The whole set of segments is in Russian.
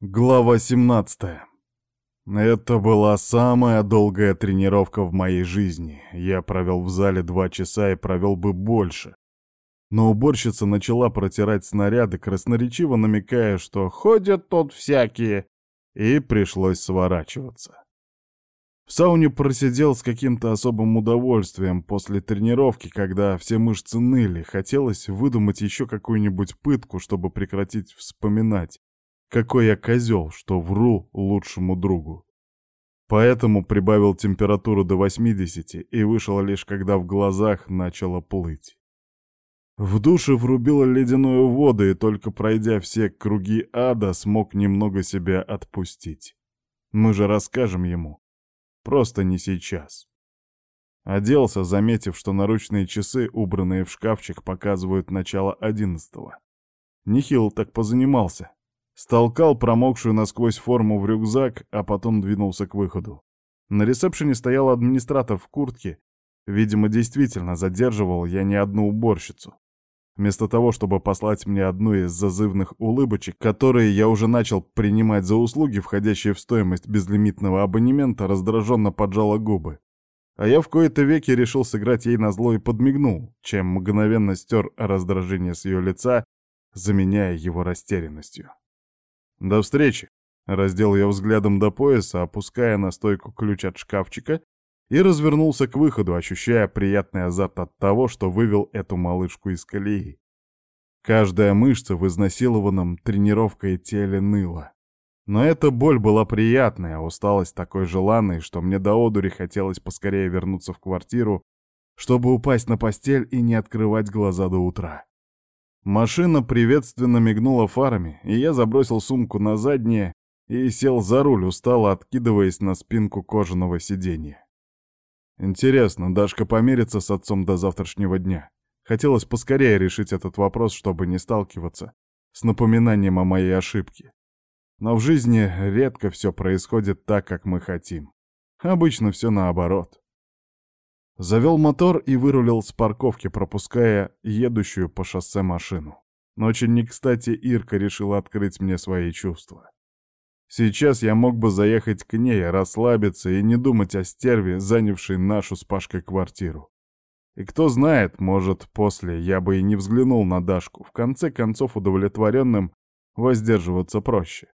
Глава 17. Это была самая долгая тренировка в моей жизни. Я провел в зале два часа и провел бы больше. Но уборщица начала протирать снаряды, красноречиво намекая, что ходят тут всякие, и пришлось сворачиваться. В сауне просидел с каким-то особым удовольствием после тренировки, когда все мышцы ныли, хотелось выдумать еще какую-нибудь пытку, чтобы прекратить вспоминать какой я козел, что вру лучшему другу. Поэтому прибавил температуру до 80 и вышел лишь когда в глазах начало плыть. В душе врубила ледяную воду и только пройдя все круги ада, смог немного себя отпустить. Мы же расскажем ему. Просто не сейчас. Оделся, заметив, что наручные часы, убранные в шкафчик, показывают начало одиннадцатого. Нехил так позанимался, Столкал промокшую насквозь форму в рюкзак, а потом двинулся к выходу. На ресепшене стоял администратор в куртке. Видимо, действительно задерживал я не одну уборщицу. Вместо того, чтобы послать мне одну из зазывных улыбочек, которые я уже начал принимать за услуги, входящие в стоимость безлимитного абонемента, раздраженно поджала губы. А я в кои-то веки решил сыграть ей на зло и подмигнул, чем мгновенно стер раздражение с ее лица, заменяя его растерянностью. «До встречи!» — раздел я взглядом до пояса, опуская на стойку ключ от шкафчика и развернулся к выходу, ощущая приятный азарт от того, что вывел эту малышку из колеи. Каждая мышца в изнасилованном тренировкой теле ныла. Но эта боль была приятной, а усталость такой желанной, что мне до одури хотелось поскорее вернуться в квартиру, чтобы упасть на постель и не открывать глаза до утра. Машина приветственно мигнула фарами, и я забросил сумку на заднее и сел за руль, устало откидываясь на спинку кожаного сиденья. Интересно, Дашка помирится с отцом до завтрашнего дня. Хотелось поскорее решить этот вопрос, чтобы не сталкиваться с напоминанием о моей ошибке. Но в жизни редко все происходит так, как мы хотим. Обычно все наоборот. Завел мотор и вырулил с парковки, пропуская едущую по шоссе машину. Но очень не кстати Ирка решила открыть мне свои чувства. Сейчас я мог бы заехать к ней, расслабиться и не думать о стерве, занявшей нашу с Пашкой квартиру. И кто знает, может, после я бы и не взглянул на Дашку. В конце концов, удовлетворенным воздерживаться проще.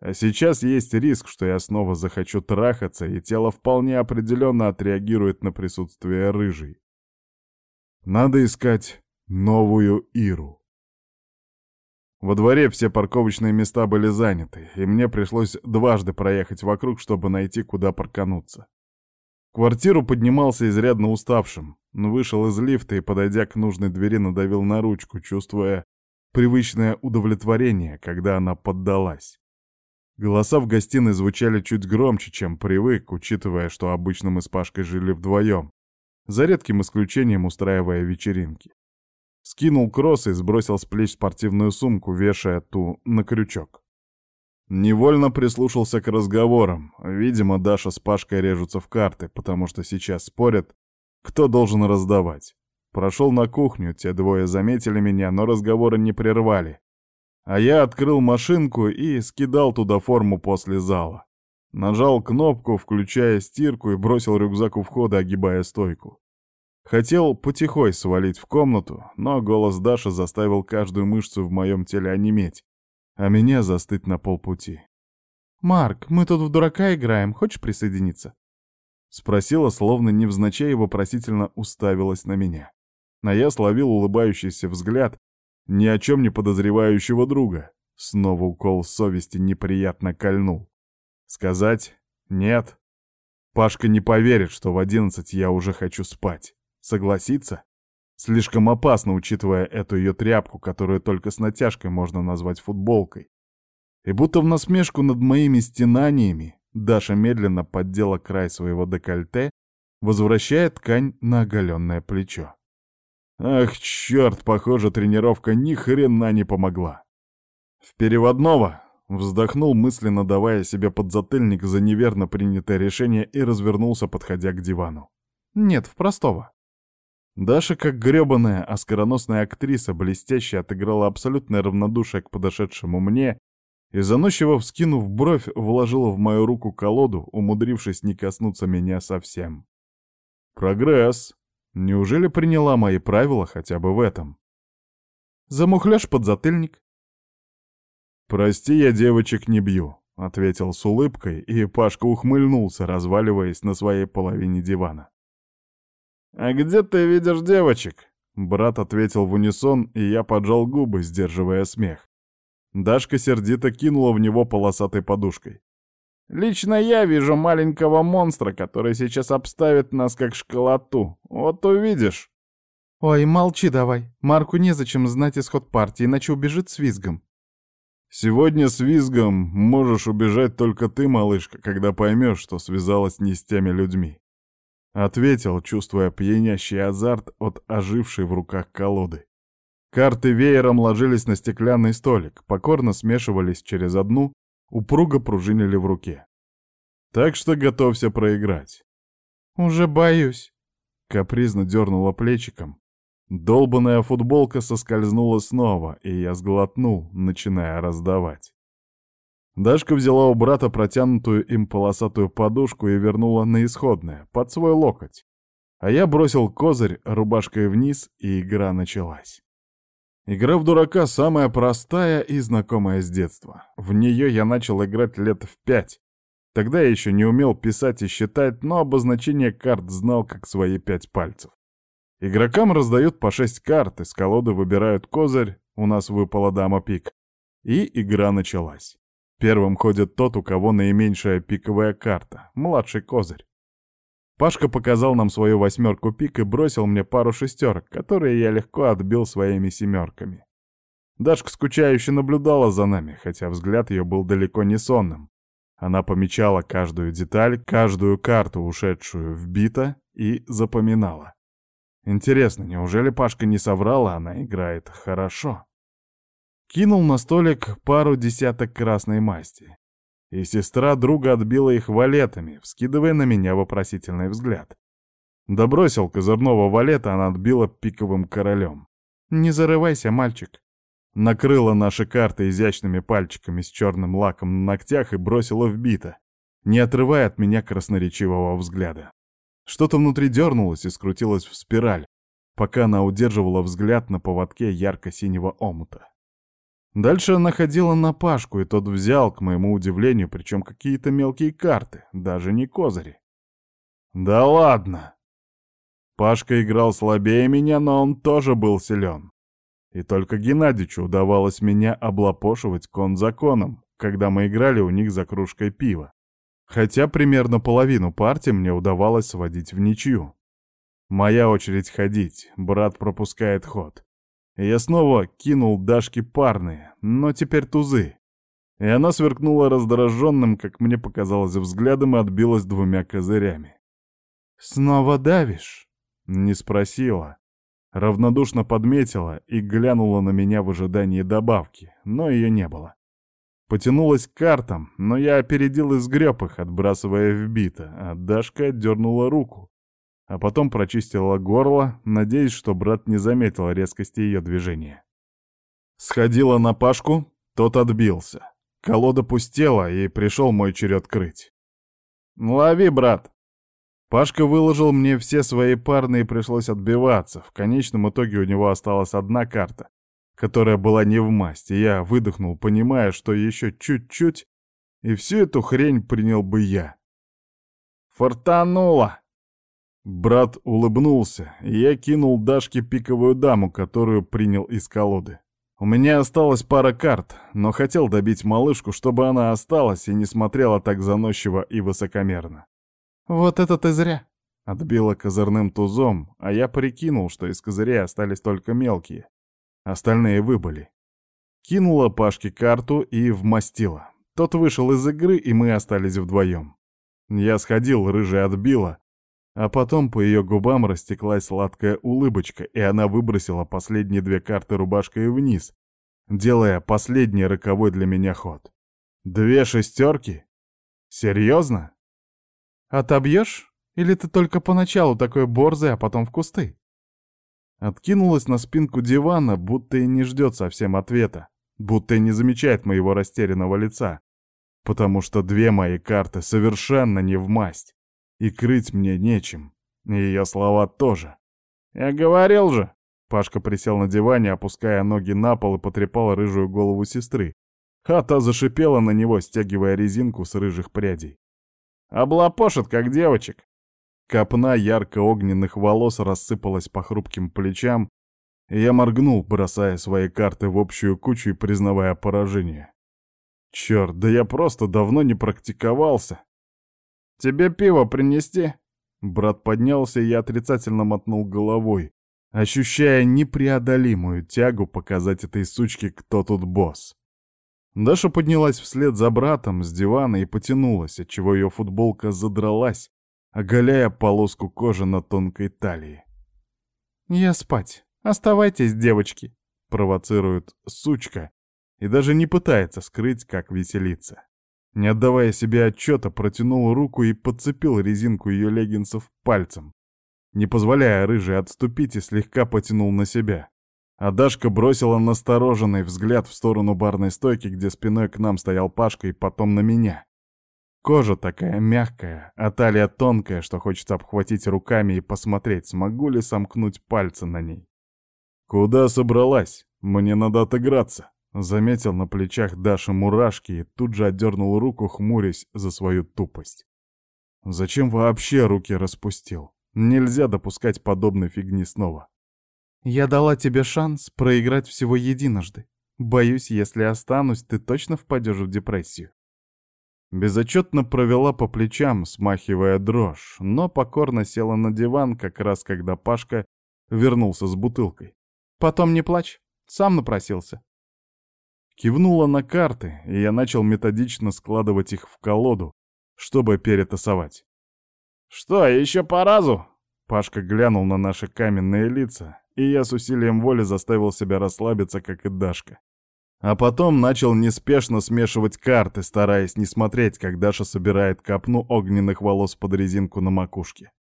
А сейчас есть риск, что я снова захочу трахаться, и тело вполне определенно отреагирует на присутствие рыжей. Надо искать новую Иру. Во дворе все парковочные места были заняты, и мне пришлось дважды проехать вокруг, чтобы найти, куда паркануться. Квартиру поднимался изрядно уставшим, но вышел из лифта и, подойдя к нужной двери, надавил на ручку, чувствуя привычное удовлетворение, когда она поддалась. Голоса в гостиной звучали чуть громче, чем привык, учитывая, что обычно мы с Пашкой жили вдвоем, за редким исключением устраивая вечеринки. Скинул кросс и сбросил с плеч спортивную сумку, вешая ту на крючок. Невольно прислушался к разговорам. Видимо, Даша с Пашкой режутся в карты, потому что сейчас спорят, кто должен раздавать. Прошел на кухню, те двое заметили меня, но разговоры не прервали. А я открыл машинку и скидал туда форму после зала. Нажал кнопку, включая стирку, и бросил рюкзак у входа, огибая стойку. Хотел потихой свалить в комнату, но голос Даши заставил каждую мышцу в моем теле онеметь, а меня застыть на полпути. «Марк, мы тут в дурака играем, хочешь присоединиться?» Спросила, словно невзначай вопросительно уставилась на меня. А я словил улыбающийся взгляд ни о чем не подозревающего друга. Снова укол совести неприятно кольнул. Сказать «нет». Пашка не поверит, что в одиннадцать я уже хочу спать. Согласится? Слишком опасно, учитывая эту ее тряпку, которую только с натяжкой можно назвать футболкой. И будто в насмешку над моими стенаниями Даша медленно поддела край своего декольте, возвращая ткань на оголенное плечо. Ах, черт, похоже, тренировка ни хрена не помогла. В переводного вздохнул мысленно, давая себе подзатыльник за неверно принятое решение и развернулся, подходя к дивану. Нет, в простого. Даша, как грёбаная, оскароносная актриса, блестяще отыграла абсолютное равнодушие к подошедшему мне и, заносчиво вскинув бровь, вложила в мою руку колоду, умудрившись не коснуться меня совсем. Прогресс. Неужели приняла мои правила хотя бы в этом? Замухляш подзатыльник. «Прости, я девочек не бью», — ответил с улыбкой, и Пашка ухмыльнулся, разваливаясь на своей половине дивана. «А где ты видишь девочек?» Брат ответил в унисон, и я поджал губы, сдерживая смех. Дашка сердито кинула в него полосатой подушкой. «Лично я вижу маленького монстра, который сейчас обставит нас как школоту. Вот увидишь». «Ой, молчи давай. Марку незачем знать исход партии, иначе убежит с визгом». «Сегодня с визгом можешь убежать только ты, малышка, когда поймешь, что связалась не с теми людьми». Ответил, чувствуя пьянящий азарт от ожившей в руках колоды. Карты веером ложились на стеклянный столик, покорно смешивались через одну, упруго пружинили в руке. Так что готовься проиграть. «Уже боюсь», — капризно дернула плечиком. Долбанная футболка соскользнула снова, и я сглотнул, начиная раздавать. Дашка взяла у брата протянутую им полосатую подушку и вернула на исходное, под свой локоть. А я бросил козырь рубашкой вниз, и игра началась. Игра в дурака самая простая и знакомая с детства. В нее я начал играть лет в пять. Тогда я еще не умел писать и считать, но обозначение карт знал как свои пять пальцев. Игрокам раздают по шесть карт, из колоды выбирают козырь, у нас выпала дама пик. И игра началась. Первым ходит тот, у кого наименьшая пиковая карта, младший козырь. Пашка показал нам свою восьмерку пик и бросил мне пару шестерок, которые я легко отбил своими семерками. Дашка скучающе наблюдала за нами, хотя взгляд ее был далеко не сонным. Она помечала каждую деталь, каждую карту, ушедшую в бита, и запоминала. Интересно, неужели Пашка не соврала, она играет хорошо? Кинул на столик пару десяток красной масти и сестра друга отбила их валетами, вскидывая на меня вопросительный взгляд. Добросил козырного валета, она отбила пиковым королем. «Не зарывайся, мальчик!» Накрыла наши карты изящными пальчиками с черным лаком на ногтях и бросила в бита, не отрывая от меня красноречивого взгляда. Что-то внутри дернулось и скрутилось в спираль, пока она удерживала взгляд на поводке ярко-синего омута. Дальше она ходила на Пашку, и тот взял, к моему удивлению, причем какие-то мелкие карты, даже не козыри. Да ладно! Пашка играл слабее меня, но он тоже был силен. И только Геннадичу удавалось меня облапошивать кон законом, когда мы играли у них за кружкой пива. Хотя примерно половину партии мне удавалось сводить в ничью. Моя очередь ходить, брат пропускает ход. Я снова кинул Дашке парные, но теперь тузы. И она сверкнула раздраженным, как мне показалось, взглядом и отбилась двумя козырями. «Снова давишь?» — не спросила. Равнодушно подметила и глянула на меня в ожидании добавки, но ее не было. Потянулась к картам, но я опередил и сгреб их, отбрасывая в бита, а Дашка отдернула руку а потом прочистила горло, надеясь, что брат не заметил резкости ее движения. Сходила на Пашку, тот отбился. Колода пустела, и пришел мой черед крыть. «Лови, брат!» Пашка выложил мне все свои парные, и пришлось отбиваться. В конечном итоге у него осталась одна карта, которая была не в масти. Я выдохнул, понимая, что еще чуть-чуть, и всю эту хрень принял бы я. «Фортануло!» Брат улыбнулся, и я кинул Дашке пиковую даму, которую принял из колоды. У меня осталась пара карт, но хотел добить малышку, чтобы она осталась и не смотрела так заносчиво и высокомерно. «Вот это ты зря!» — отбила козырным тузом, а я прикинул, что из козырей остались только мелкие. Остальные выбыли. Кинула Пашке карту и вмастила. Тот вышел из игры, и мы остались вдвоем. Я сходил, рыжая отбила, а потом по ее губам растеклась сладкая улыбочка, и она выбросила последние две карты рубашкой вниз, делая последний роковой для меня ход. Две шестерки? Серьезно? Отобьешь? Или ты только поначалу такой борзый, а потом в кусты? Откинулась на спинку дивана, будто и не ждет совсем ответа. будто и не замечает моего растерянного лица, потому что две мои карты совершенно не в масть, и крыть мне нечем, и ее слова тоже. «Я говорил же!» Пашка присел на диване, опуская ноги на пол и потрепал рыжую голову сестры, а та зашипела на него, стягивая резинку с рыжих прядей. «Облапошит, как девочек!» Копна ярко-огненных волос рассыпалась по хрупким плечам, и я моргнул, бросая свои карты в общую кучу и признавая поражение. Черт, да я просто давно не практиковался. «Тебе пиво принести?» Брат поднялся, и я отрицательно мотнул головой, ощущая непреодолимую тягу показать этой сучке, кто тут босс. Даша поднялась вслед за братом с дивана и потянулась, отчего ее футболка задралась, оголяя полоску кожи на тонкой талии. «Я спать. Оставайтесь, девочки», — провоцирует сучка и даже не пытается скрыть, как веселиться. Не отдавая себе отчета, протянул руку и подцепил резинку ее леггинсов пальцем, не позволяя рыжей отступить и слегка потянул на себя. А Дашка бросила настороженный взгляд в сторону барной стойки, где спиной к нам стоял Пашка, и потом на меня. Кожа такая мягкая, а талия тонкая, что хочется обхватить руками и посмотреть, смогу ли сомкнуть пальцы на ней. «Куда собралась? Мне надо отыграться», — заметил на плечах Даши мурашки и тут же отдернул руку, хмурясь за свою тупость. «Зачем вообще руки распустил? Нельзя допускать подобной фигни снова». «Я дала тебе шанс проиграть всего единожды. Боюсь, если останусь, ты точно впадешь в депрессию». Безотчетно провела по плечам, смахивая дрожь, но покорно села на диван, как раз когда Пашка вернулся с бутылкой. «Потом не плачь, сам напросился». Кивнула на карты, и я начал методично складывать их в колоду, чтобы перетасовать. «Что, еще по разу?» Пашка глянул на наши каменные лица, и я с усилием воли заставил себя расслабиться, как и Дашка. А потом начал неспешно смешивать карты, стараясь не смотреть, как Даша собирает копну огненных волос под резинку на макушке.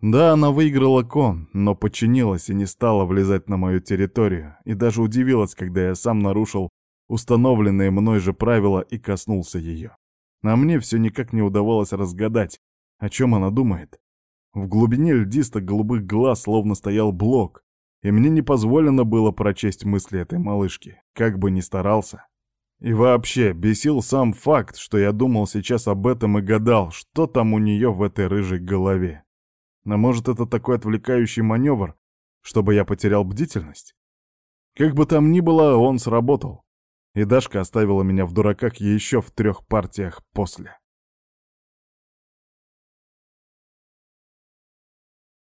Да, она выиграла кон, но подчинилась и не стала влезать на мою территорию, и даже удивилась, когда я сам нарушил установленные мной же правила и коснулся ее. А мне все никак не удавалось разгадать, о чем она думает. В глубине льдисто-голубых глаз словно стоял блок, и мне не позволено было прочесть мысли этой малышки, как бы ни старался. И вообще, бесил сам факт, что я думал сейчас об этом и гадал, что там у нее в этой рыжей голове. А может, это такой отвлекающий маневр, чтобы я потерял бдительность? Как бы там ни было, он сработал. И Дашка оставила меня в дураках еще в трех партиях после.